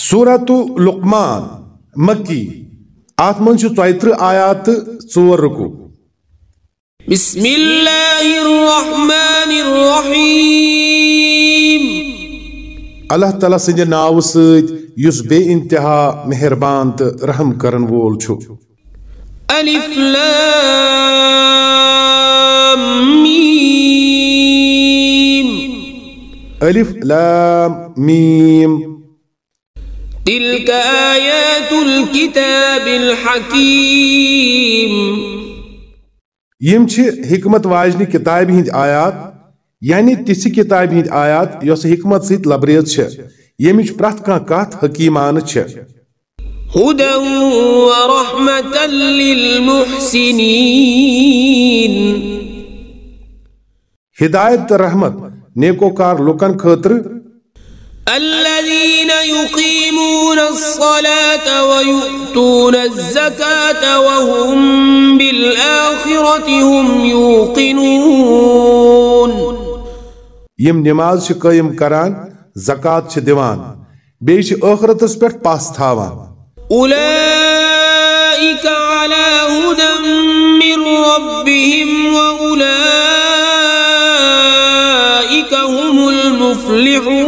سورت لقمان مکی ات من ژۄیترٕہ آیات تہٕ ژور رکو۔ بسم اللہ الرحمن الرحیم۔ اللہ تعالیٰ سٕنٛدِ ناوٕ سۭتۍ یُس بے انتہا مہربان تہٕ رحم کرن وول چھُ الف لام میم۔ الف لام میم۔ تلك آیات الكتاب الحکیم یم چھ حکمت واجنہِ کتابہِ ہٕنٛدۍ آیات یعنی تِژھِ کتابہِ ہٕنٛدۍ آیات یۄس حکمت سۭتۍ لبریز چھےٚ ییٚمِچ پرٛٮ۪تھ کانٛہہ کتھ حکیٖمانہٕ چھےٚ هدى ورحمة للمحسنين ہدایت رحمت نیکوکار لُکن خٲطرٕ الذين يقيمون الصلاة ويؤتون الزكاة وهم بالآخرة هم يوقنون. یم نماز چھِ قٲیِم کران زکات چھِ دِوان بیٚیہِ چھِ ٲخرتس پٮ۪ٹھ پس تھاوان. أولئك على هدى من ربهم وأولئك هم المفلحون.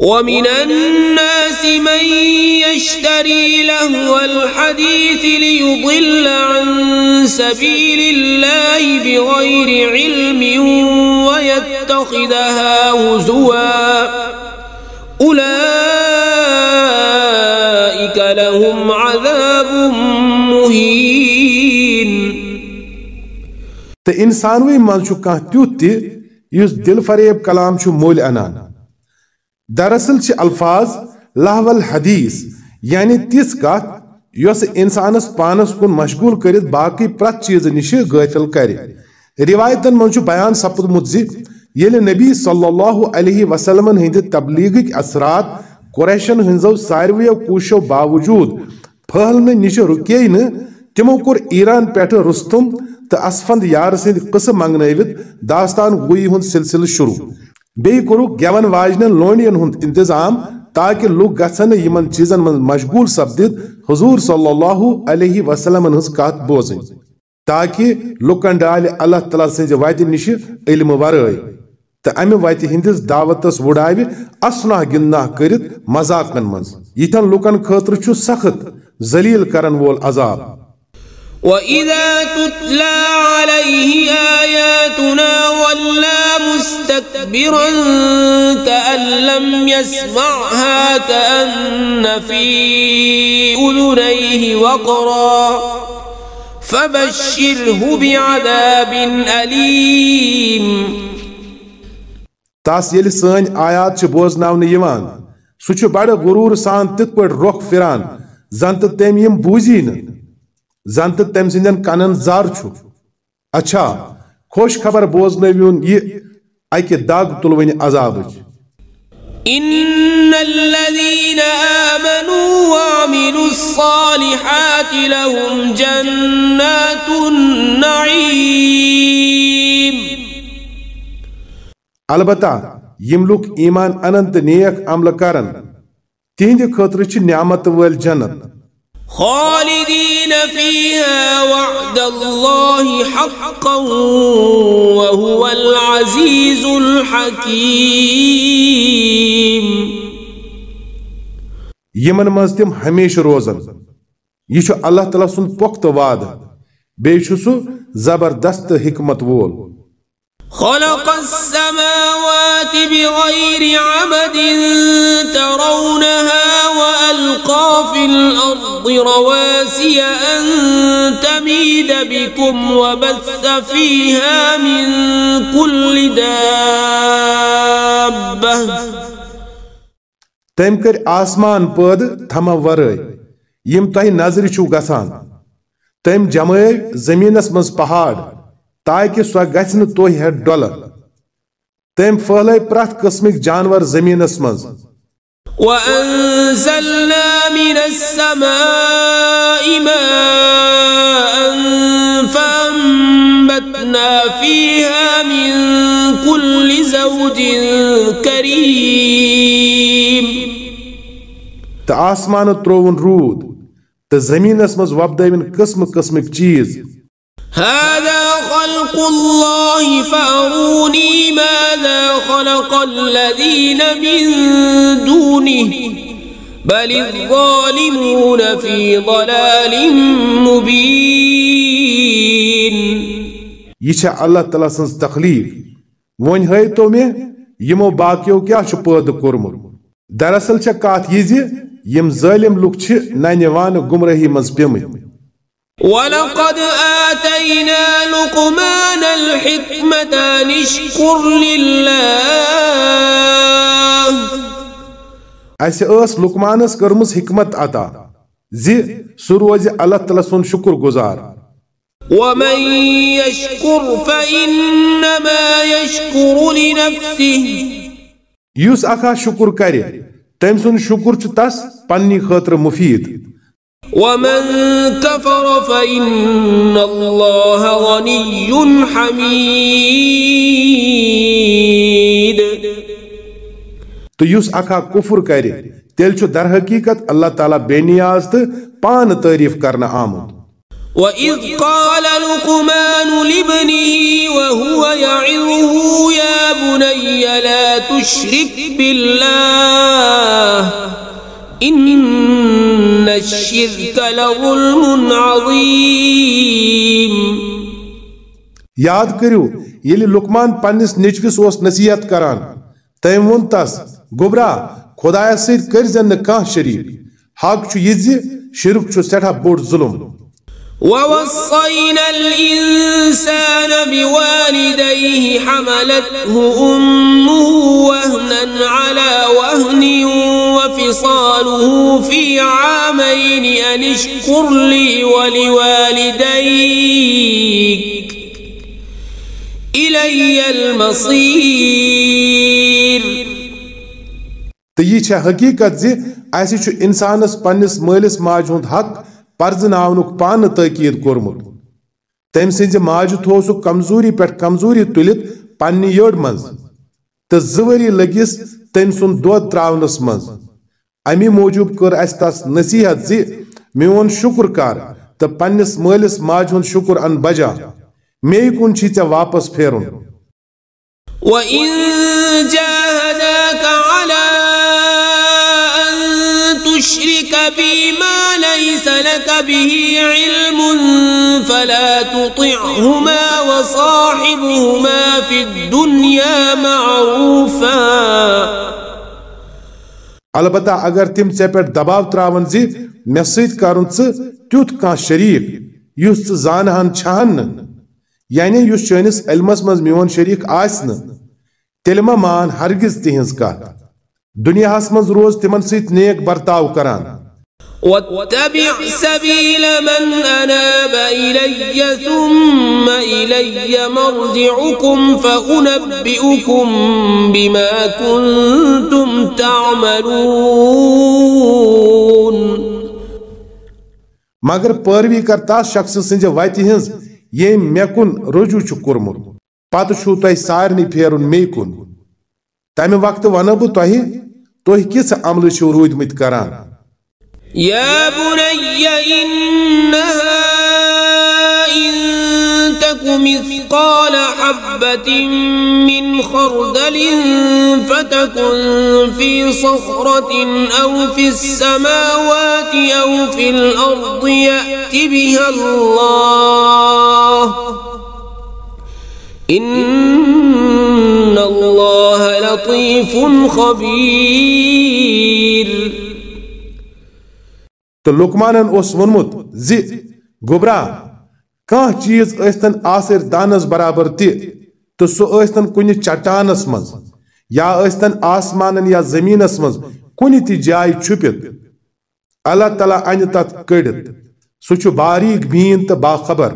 ومن الناس من يشتري لهو الحديث ليضل عن سبيل الله بغير علم ويتخذها هزوا. أولئك لهم عذاب مهين. تہٕ انسانوٕے منٛز چھُ کانٛہہ تیُتھ دل فریب کلام چھُ مٔلۍ انان دراصل الفاظ لاہول حدیث یعنی تِژھ کتھ یۄس انسانس پانس کُن مشغول کٔرِتھ باقٕے پرٛٮ۪تھ چیٖزٕ نِشہِ غٲفِل کرِ رِوایتن منٛز بیان سپدمُت زِ ییٚلہِ نبی صلی اللہ علیہ وسلمن ہٕنٛدِ تبلیغٕکۍ اثرات قریشن ہٕنٛزو ساروِیو کوٗششو باوجوٗد پھٔہلنہٕ نِشہِ رُکے نہٕ تِمو ایران پٮ۪ٹھٕ رُستُم تہٕ اسفند یار سٕنٛدۍ قٕصہٕ منگنٲوِتھ داستان گویی ہُنٛد سلسلہٕ شروع۔ بیٚیہِ کوٚرُکھ گٮ۪ون واجنٮ۪ن لونڈین ہُنٛد انتظام تاکہِ لُکھ گژھن نہٕ یِمن چیٖزن منٛز مشغوٗل سپدِتھ حضوٗر صلی اللہ علیہ وسلمن ہٕنٛز کتھ بوزٕنۍ تاکہِ لُکن ڈالہِ اللہ تعالیٰ سٕنٛزِ وتہِ نِشہِ علمہٕ ورٲے تہٕ امہِ وتہِ ہٕنٛدِس دعوتس وُڈاوِ اسناہ گِنٛدناہ کٔرِتھ مذاقن منٛز یِتھٮ۪ن لُکن خٲطرٕ چھُ سخت، ذلیل کرن وول عذاب۔ وإذا تتلى عليه آياتنا ولى مستكبرا كأن لم يسمعها كأن في أذنيه وقرا فبشره بعذاب أليم تس ییٚلہِ سٲنۍ آیات چھِ بوزناونہٕ یِوان سُہ چھُ بڑٕ غروٗر سان تِتھ پٲٹھۍ رۄخ پھِران زن تہٕ یِم بوٗزی نہٕ۔ زن تہٕ تٔمۍ سٕنٛدٮ۪ن کنن چھُ اچھا خوش خبر بوزنٲوِوُن یہِ اکہِ دگ تُلوٕنہِ عذابٕچ۔ إن الذين آمنوا وعملوا الصالحات لهم جنات النعيم۔ البتہ یِم لُکھ ایمان انن تہٕ نیک عملہٕ کرن تِہنٛدِ خٲطرٕ چھِ نعمت وٲلۍ جنت۔ خالدين فيها وعد الله حقا وهو العزيز الحكيم. يمن مزتم هميش روزن. يشو الله تعالى سن پخت وعد. بيشو زبردست حكمت وول. خلق السماوات بغير عمد ترونها وألقى في الأرض رواسي أن تميد بكم وبث فيها من كل دابة. تٔمۍ کٔرۍ آسمان پٲدٕ تھمو ورٲے یِم تۄہہِ نظرِ چھُو گژھان تٔمۍ جمٲے زٔمیٖنس منٛز پہاڑ، تاکہ سۄ گژھِ نہٕ تُہۍ ہٮ۪تھ ڈۄلہٕ تٔمۍ پھہلٲے پرٛٮ۪تھ قٕسمٕکۍ جانور زٔمیٖنس منٛز وأنزلنا من السماء ماء وبثنا فيها من كل زوج كريم. تو آسمان ترون رود تو زمینس مز وبدوین قسم قسمک چیز. هذا خلق الله فأروني ماذا خلق الذين من دونه بل الظالمون في ضلال مبين. یہ چھا اللہ تعالیٰ سنز تخلیق. ون ہے تو میں یمو باقیو کیا چھ پید کورمت؟ دراصل چھا کات یہ زی ظالم لوگ چھ نانیوان گمرہی مز پیمت ولقد آتينا لقمان الحكمة أن اشكر لله. اسہ اس لقمانس کرمز حکمت عطا زی سہ روز اللہ تعالیٰ سن شکر گزار. ومن يشكر فإنما يشكر لنفسه. یس اکھا شکر کرے تم سن شکر چھ تس پننی خاطر مفید ومن كفر فإن الله غني حميد. تو یس اکھا کفر کرے تیل چھ در حقیقت اللہ تعالیٰ بے نیاز تو پان تعریف کرنا آمد. وَإِذْ قَالَ لُقْمَانُ لِابْنِهِ وَهُوَ يَعِظُهُ يَا بُنَيَّ لَا تُشْرِكْ بِاللَّهِ. ان الشِّرْكَ لظلم عَظِيمٌ. یاد کریو، یلی لقمان پنس نچوس اوس نصیحت کران، تیم ون تس، گبرا خدایا سید کرزن زن کان شریک حق چھ یہ شرک چھ سٹھا بوڑ ظلم. ووصينا الإنسان بوالديه حملته أمه وهنا على وهن وفصاله في عامين أن اشكر لي ولوالديك إلي المصير. حقیقت زی اسی چھ إنسانس پنس مالس ماج ہند حق پرزناونک پان تاکید کورمت تم سنز ماج تھو کمزوری پہ کمزوری تلت پنہ یڑ مز تو زوری لگس تم سن دود تراونس مز امی موجوب کر اس تس نصیحت زی میون شکر کر تو پنس مالس ماج ہند شکر ان بجا۔ مے کن چھی ژے واپس پھیرن وإن جاهداك على أن تشرك بي ما ليس لك به علم فلا تطعهما وصاحبهما في الدنيا معروفا البتہ اگر تم ژے پہ دباؤ تراون زی مے سۭتۍ کرُن ژٕ تیُتھ کانٛہہ شریٖک یُس ژٕ زانہن چھہن نہٕ یعنی یُس چٲنِس علمس منٛز میون شریٖک آسہِ نہٕ تیٚلہِ ما مان ہرگز تِہنٛز کتھ۔ دُنیاہس منٛز روز تِمن سۭتۍ نیک برتاو کران۔ واتبع سبيل من أناب إلي ثم إلي مرجعكم فأنبئكم بما كنتم تعملون۔ مگر پیروی کر تس شخص سٕنٛزِ وتہِ ہٕنٛز ییٚمۍ مےٚ کُن رجوع چھُ پتہٕ چھُو تۄہہِ سارنٕے پھیرُن مے کُن تمہِ وقتہٕ ونہٕ بہٕ تۄہہِ تُہۍ کِژھ عملہٕ چھِو روٗدۍمٕتۍ کران۔ يا بني إنها إن تك مثقال حبة من خردل فتكن في صخرة أو في السماوات أو في الأرض يأت بها الله إن الله لطيف خبير. تو لقمانن اوس وونمت زِ گوبرا کانٛہہ چیٖز ٲسۍتن آسر دانس برابر تہِ تہٕ سُہ ٲسۍتن کُنہِ چٹانس منٛز، یا ٲسۍتن آسمانن یا زمیٖنس منٛز کُنہِ تہِ جایہِ چھُپِتھ اللہ تعالیٰ انہِ تتھ کٔڑِتھ سُہ چھُ باریٖک بیٖن تہٕ باخبر۔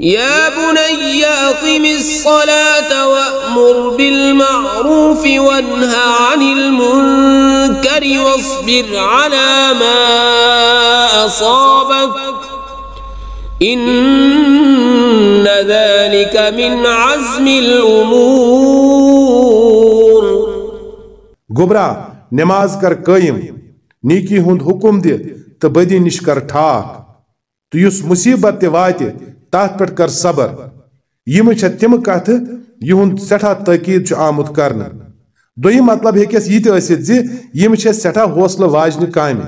يا بني أقم الصلاة وأمر بالمعروف وانه عن المنكر واصبر على ما أصابك. إن ذلك من عزم الأمور. گبرا نماز کر قائم نیکی ہند حکم دے تو بدی نش ٹھاک۔ تو اس مصیبت تہ وات تات پہ کر صبر۔ یم تم کت یہند سٹھا چھ آمت کرنا دویم مطلب ہیکس یہ تہ ٲسِتھ زِ یم چھ سٹھا حوصلہ واجنہ کامہ۔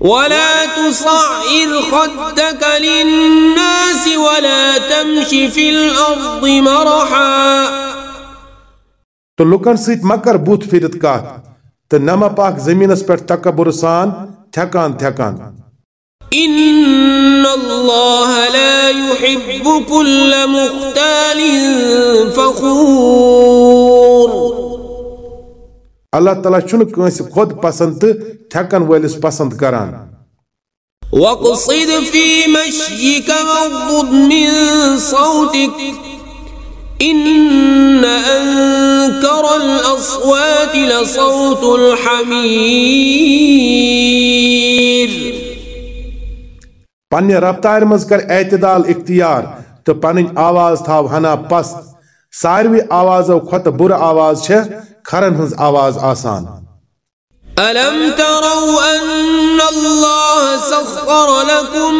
ولا تصعر خدك للناس ولا تمش في الأرض مرحا۔ تو لکن سۭتۍ مکر بُتھ پھرِتھ کتھ تہٕ نما پاک زمینس پٮ۪ٹھ تکبر سان تھٮ۪کان تھٮ۪کان۔ إن الله لا يحب كل مختال فخور. اللہ تعالیٰ چھُنہٕ کٲنٛسہِ خۄد پسنٛد تہٕ تھٮ۪کن وٲلِس پسنٛد کران واقصد في مشيك واغضض من صوتك. إن أنكر الأصوات لصوت الحمير پننہِ رفتارِ منٛز کر اعتدال اختیار تہٕ پنٕنۍ آواز تھاو ہنا پست ساروی آوازو کھۄتہٕ بُرٕ آواز چھےٚ کھرن ہٕنٛز آواز آسان۔ ألم تروا أن الله سخر لكم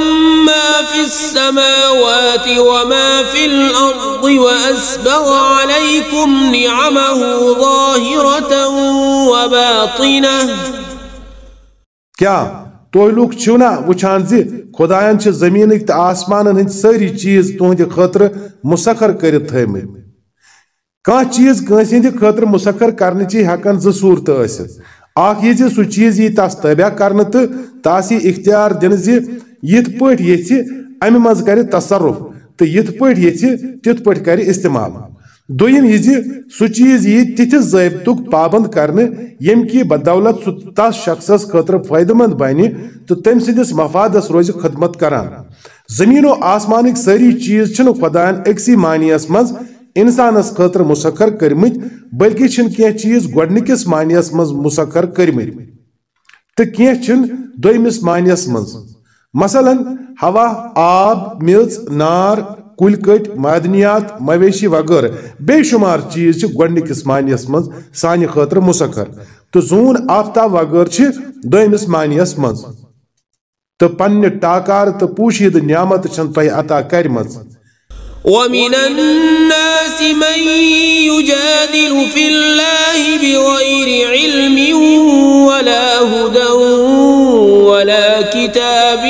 ما في السماوات وما في الأرض وأسبغ عليكم نعمه ظاهرة وباطنة؟ کیا تُہۍ لُکھ چھِو نا وٕچھان زِ خۄدایَن چھِ زٔمیٖنٕکۍ تہٕ آسمانن ہٕنٛدۍ سٲری چیٖز تُہنٛدِ خٲطرٕ مُسخر کٔرِتھ تھٲومٕتۍ کانٛہہ چیٖز کٲنٛسہِ ہٕنٛدِ خٲطرٕ مُسخر کرنٕچی ہٮ۪کن زٕ صوٗرتہٕ ٲسِتھ اکھ یہ زِ سُہ یی تس تابع کرنہٕ تہٕ تس یی اختیار دِنہٕ زِ یِتھ پٲٹھۍ یژھِ امہِ منٛز کرِ تصرُف تہٕ یِتھ پٲٹھۍ یژھِ تِتھ پٲٹھۍ کرِ استعمال دوٚیِم یہِ زِ سُہ چیٖز یی تِتھِس ضٲبطُک پابنٛد کرنہٕ ییٚمہِ بدولت سُہ تس شخصس خٲطرٕ فٲیدٕ منٛد بنہِ تہٕ تٔمۍ سٕنٛدِس مفادس روزِ خدمت کران۔ زٔمیٖن و آسمانٕکۍ سٲری چیٖز چھِنہٕ خۄدایَن أکسٕے معنیَس منٛز انسانس خاطر مسخر کرمت، بلکہ چھن کی چیز گۄڈنِکِس معنیس منٛز مسخر کرمت۔ تہٕ کینٛہہ چھن دویمِس معنیس منٛز؟ مثلاً ہوا، آب میژ نار کُلۍ کٔٹۍ، معدنیات، مویشی وغٲرٕ۔ بے شُمار چیٖز چھِ گۄڈنِکِس معنیس منٛز سانہِ خٲطرٕ مسخر۔ تہٕ زوٗن آفتاب وغٲرٕ چھِ دویمِس معنیس منٛز۔ تہٕ پننہِ ٹاکار تہٕ پوٗشیٖدٕ نعمت چھن تۄہہِ عطا کرِمژ۔ ومن الناس من يجادل في الله بغير علم ولا هدى ولا كتاب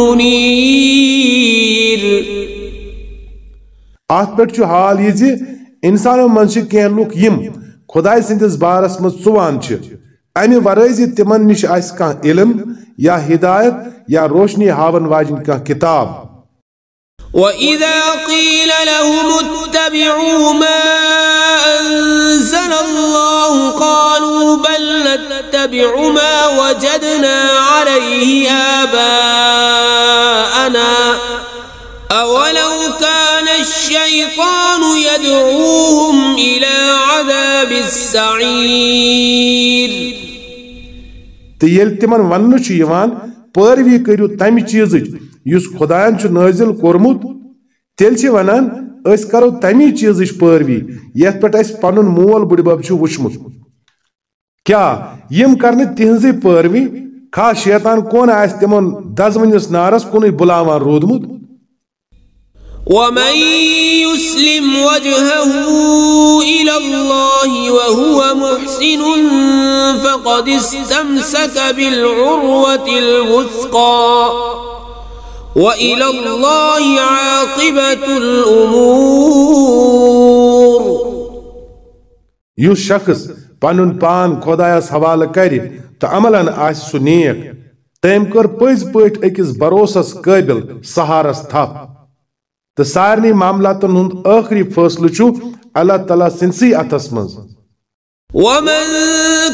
منير آت چھُ حال یہِ زِ انسانو منٛز چھِ کینٛہہ لُکھ یِم خۄداے سٕنٛدِس بارس منٛز ژُوان چھِ۔ امہِ ورٲے زِ تِمن نِش کانٛہہ علم یا ہدایت یا روشنی ہاون واجنۍ کانٛہہ کِتاب۔ وإذا قيل لهم اتبعوا ما أنزل الله قالوا بل نتبع ما وجدنا عليه آباءنا۔ كان الشيطان يدعوهم إلى عذاب السعير. تیل تمن ون پٲروی کٔرِو تمہِ چیٖزٕچ یُس خۄدایَن چھُ نٲزِل کوٚرمُت، تیٚلہِ چھِ ونان، أسۍ کرو تمی چیٖزٕچ پٲروی، یتھ پٮ۪ٹھ اَسہِ پنُن مول بٕڈبب چھُ وٕچھمُت۔ کیٛاہ یِم کرنہٕ تِہنٛزٕے پٲروی، خاص شیطان کون آسہِ تِمن دزوٕنِس نارس کُنُے بُلاوان روٗدمُت؟ ومن يسلم وجهه إلى الله وهو محسن فقد استمسك بالعروة الوثقى. وإلى الله عاقبة الأمور. يو شخص پنن پان خدایس حوالہ کر تو عملن آس سہ نیک تم کر پز پٲٹھۍ أکِس بروسس قٲبل سہارس تھپ تو سارنی معاملاتن ہند آخری فٲصلہٕ چھُ اللہ تعالیٰ سٕنسٕے اتھس منٛز ومن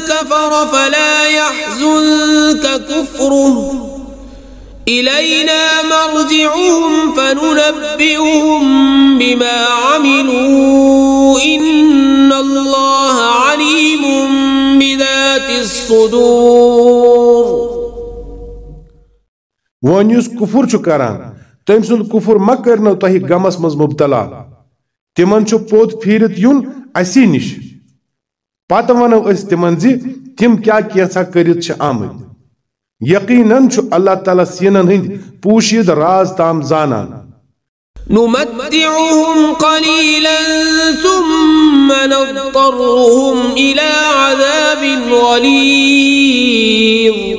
كفر فلا يحزنك كفره. إلينا مرجعهم فننبئهم بما عملوا. إن الله عليم بذات الصدور. وون یُس کُفُر چھُ کران تم سند کفر ما کرنو تہ غمس مز مبتلا۔ تمن چھ پوت پھیرت یون اسی نش۔ پتہ ونو اس تمن زی تم کیا کیسا کرت چھ آمد یقیناً چھ اللہ تعالیٰ سینن ہند پوشید راز تام زانان۔ نمتعهم قليلا ثم نضطرهم إلى عذاب غليظ۔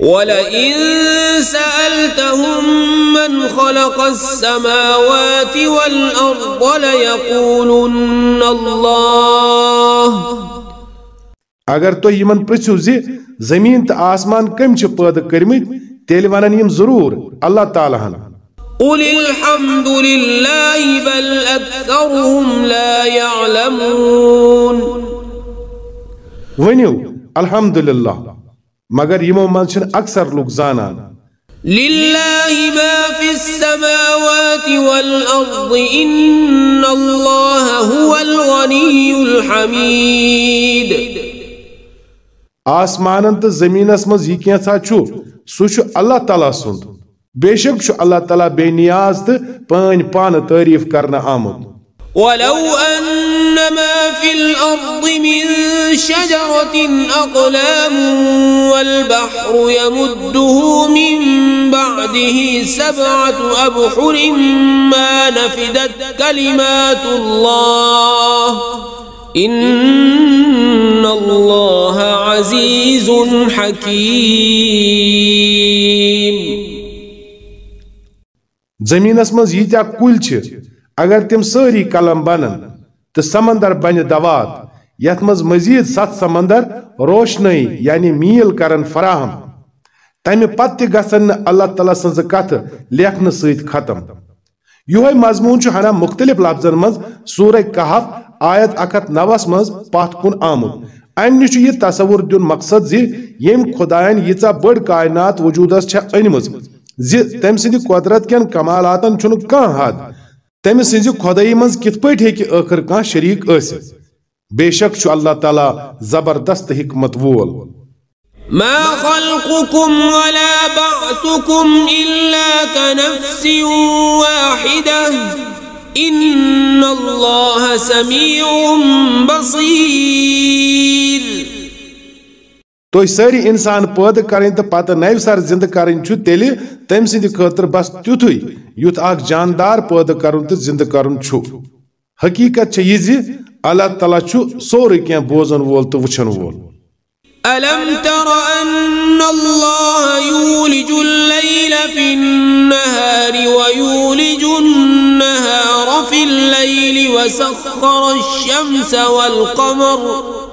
ولئن سألتهم من خلق السماوات والأرض ليقولن الله۔ اگر تو یمن پرژھو زی زمین تو آسمان کم چھ پٲدٕ کٔرمٕتۍ تیٚلہِ ونن یِم ضروٗر اللہ تعالیٰ ہن۔ قل الحمد لله بل أكثرهم لا يعلمون ونیو الحمدللہ مگر یمو من چھن اکثر لوگ زانان۔ لله ما في السماوات والأرض إن الله هو الغني الحميد آسمانن تو زمینس مز یہ کینسا چھو سو چھو اللہ تعالیٰ سند۔ چھو اللہ تعالیٰ بے نیاز تو پان پان تعریف کرنا آمد. ولو أن ما في الأرض من شجرة أقلام والبحر يمده من بعده سبعة أبحر ما نفدت كلمات الله. إن الله عزيز حكيم. زمینس مز یتیا کل چھ، اگر تم ساری کلم بنن تو سمندر بن دوات یت مز مزید ست سمندر روشنی یعنی میل کرن فراہم۔ تمہ پتہ گژھن اللہ تعالیٰ سنز کت لیکھنہ ست ختم۔ یہ مضمون ہنا مختلف لفظن مز سورہ کہف آیت اکت نوس مز پت کن آمد ام یہ تصور دن مقصد زی یم خدائن یژا بڑ کائنات وجودس چھ انمز زی تم سند قدرت کین کمالاتن چھن کان حد۔ تم سز خدائی مز کت پٹ ہیکہ آخر کان شریک ٲسِتھ؟ بے شک چھ اللہ تعالیٰ زبردست حکمت وول۔ ما خلقكم ولا بعثكم إلا كنفس واحدة إن الله سميع بصير تُہۍ سٲری انسان پٲدٕ کرٕنۍ تہٕ پتہٕ نوِ سر زندٕ کرٕنۍ چھُ تیٚلہِ تٔمۍ سٕنٛدِ خٲطرٕ بس تیُتھُے یُتھ اکھ جاندار پٲدٕ کرُن تہٕ زندٕ کرُن چھُ حقیٖقت چھےٚ اللہ تعالیٰ چھُ سورُے کینٛہہ بوزن وول تہٕ وٕچھن وول ألم تر أن الله يولج الليل في النهار ويولج النهار في الليل وسخر الشمس والقمر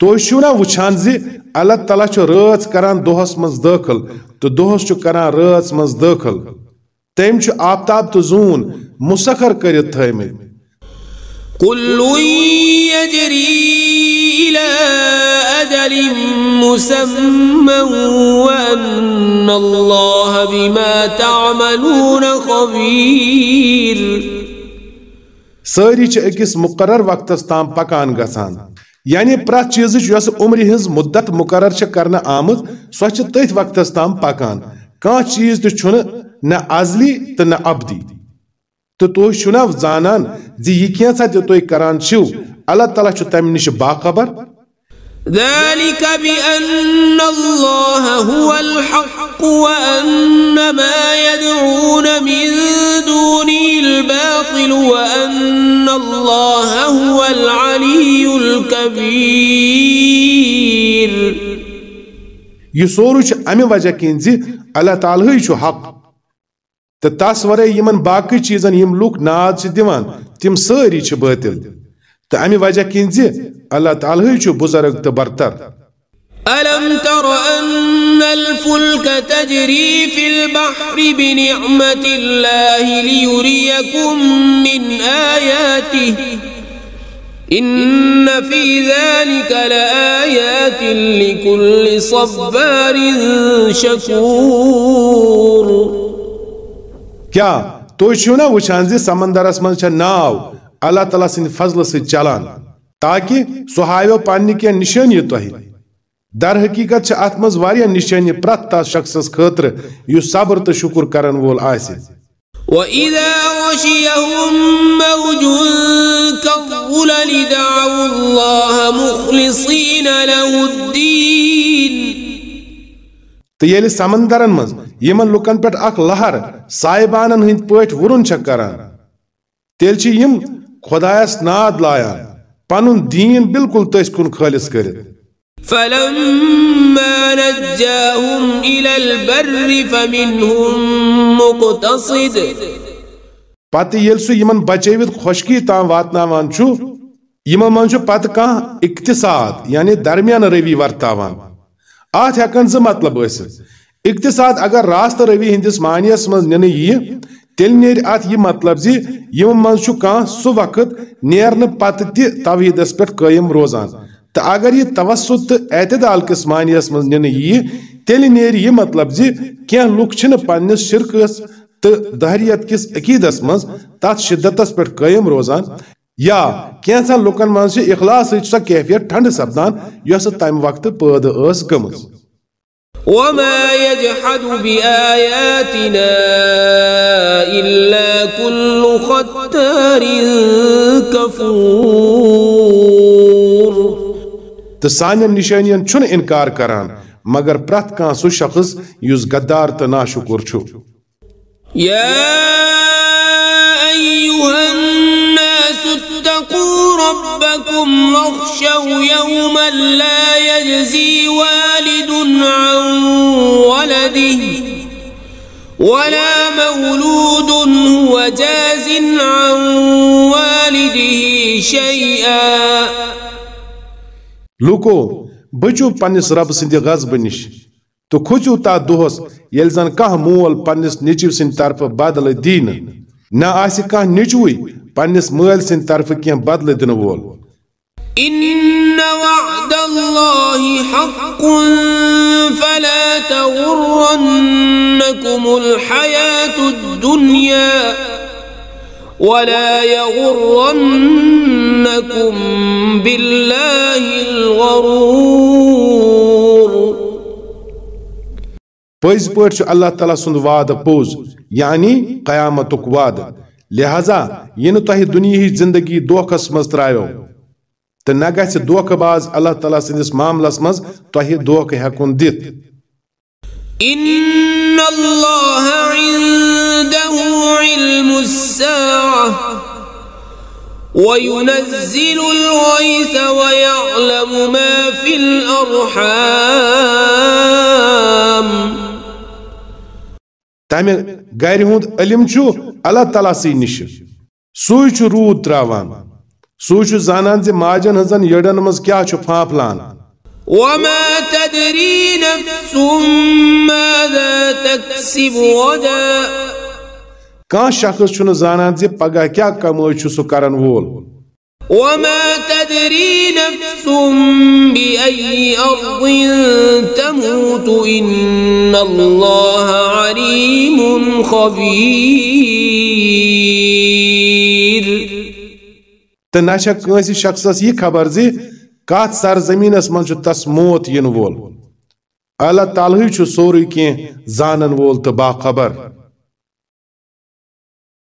چھِو نا وٕچھان زِ اللہ تعالیٰ رٲژ کران دۄہس منٛز دٲخل تہٕ دۄہس چھُ کران رٲژ منٛز دٲخل تٔمۍ چھُ آفتاب تہٕ زوٗن مُسخر کٔرِتھ تھٲومٕتۍ كل يجري إلى أجل مسمى وأن الله بما تعملون خبير سٲری چھِ أکِس مُقرر وقتس تام پکان گژھان یعنی پرٛٮ۪تھ چیٖزٕچ یۄس عمرِ ہٕنٛز مُدت مُقرر چھےٚ کرنہٕ آمٕژ، سۄ چھِ تٔتھۍ وقتس تام پکان۔ کانٛہہ چیٖز تہِ چھُنہٕ نہ ازلی تہٕ نہ ابدی تہٕ تُہۍ چھِو نا زانان زِ یہِ کینٛژھا تہِ تُہۍ کران چھِو۔ اللہ تعالیٰ چھُ تمہِ نِش باخبر۔ ذلك بأن الله هو الحق۔ وأن ما يدعون من دونه الباطل وأن الله هو العلي الكبير. وجہ کِنۍ زِ اللہ تعالیٰ ہٕے چھُ حق. تہٕ تس ورٲے یِمن باقٕے چیٖزن یِم لُکھ ناد چھِ دِوان تِم سٲری چھِ بٲطِل تہٕ امہِ وجہ کِنۍ زِ اللہ تعالیٰ چھُ بُزرگ تہٕ برتر ألم تر أن الفلك تجري في البحر بنعمة الله ليريكم من آياته؟ إن في ذلك لآيات لكل صبار شكور. کیا؟ تُہۍ چھِو نا وٕچھان زِ سمندرس منٛز چھےٚ ناو؟ اللہ تعالیٰ سند فضل سے چلان تاکہ سہ ہاو پنہ کی نشانی تہ در حقیقت چھ ات مز واریاہ نشانی پرت تس شخصس خاطر یس صبر تو شکر کرن وول آسہِ وإذا غشيهم موج كالظلل دعوا الله مخلصين له الدين تو ییٚلہِ سمندرن منٛز یِمن لُکن پٮ۪ٹھ اکھ لہر سایبانن ہٕنٛدۍ پٲٹھۍ وُرُن چھےٚ کران تیٚلہِ چھِ یِم خۄدایس ناد لایان پنُن دیٖن بالکل تٔسۍ کُن خٲلِص کٔرِتھ فلما نجاهم إلى البر فمنهم مقتصد. پتہٕ ییٚلہِ سُہ یِمن بچٲوِتھ خۄشکی تام واتناوان چھُ، یِمن منٛز چھُ پتہٕ کانٛہہ اقتصاد یعنی درمیان روی ورتاوان۔ اتھ ہٮ۪کن زٕ مطلب ٲسِتھ۔ اقتصاد اگر راستہٕ روی ہٕنٛدِس معنیس منٛز نِنہٕ یِیہِ، تیٚلہِ نیرِ اتھ یہِ مطلب زِ یِمن منٛز چھُ کانٛہہ سُہ وقت نیرنہٕ پتہٕ تہِ توحیٖدس پٮ۪ٹھ قٲیِم روزان۔ تو اگر یہ توسط اعتدال کس معنیس من نن یہ تیل نیر یہ مطلب زی کیا لوک چھن پنس شرکس تو دہریت کس عقیدس من تات شدتس پر قائم روزان؟ یا کینسا لوکن من سے اخلاص سا کیفیت ٹھنڈ سپدان یس تمہ وقت پید اس گمز وما يجحد بآياتنا إلا كل ختار كفور. تو سان نشانین چھن انکار کران مگر پرت کان سو شخص یس غدار تو ناشکر چھو يا أيها الناس اتقوا ربكم واخشوا يوما لا يجزي والد عن ولده ولا مولود هو جاز عن والده شيئا لوکو، بچو پنس رب سند غضب نش۔ تو کھوچو تا دہس یل زن کھانا مول پنس نیچو سند طرف بدل دین۔ نہ آس کھانا نیچوے پنس مل سند طرف کی بدل دن وول۔ إن وعد الله حق، فلا تغرنكم الحياة الدنيا۔ ولا يغرنكم بالله الغرور. پز پہ اللہ تعالیٰ سند وعد پوز یعنی قیامت وعد لہذا یہ تہ دنیا زندگی دھوکھس مز ترو تو نہ گھ دھوکہ باز اللہ تعالیٰ سندس معاملس مز تہ دھوکہ ہیکن دت۔ إن الله عنده علم الساعة وينزل الغيث ويعلم ما في الأرحام تمہ گر ہند علم چھو اللہ تعالیٰ سی نش۔ سوئی چھو رود تراوان۔ سوئی چھو زانان زی ماجن ہزن یڑن مز کیا چھو پھانپلان وما تدري نفس ماذا تكسب غدا کان شخص چھُنہٕ زانان زِ پگاہ کیٛاہ کمٲے چھُ سُہ کرن وول۔ وما تدري نفس بأي أرض تموت إن الله عليم خبير تہٕ نہ چھےٚ کٲنٛسہِ شخصس یہِ خبر زِ کت سرزمینس من تس موت ین وول اللہ تعالیٰ سوری کین زانن وول تو باخبر۔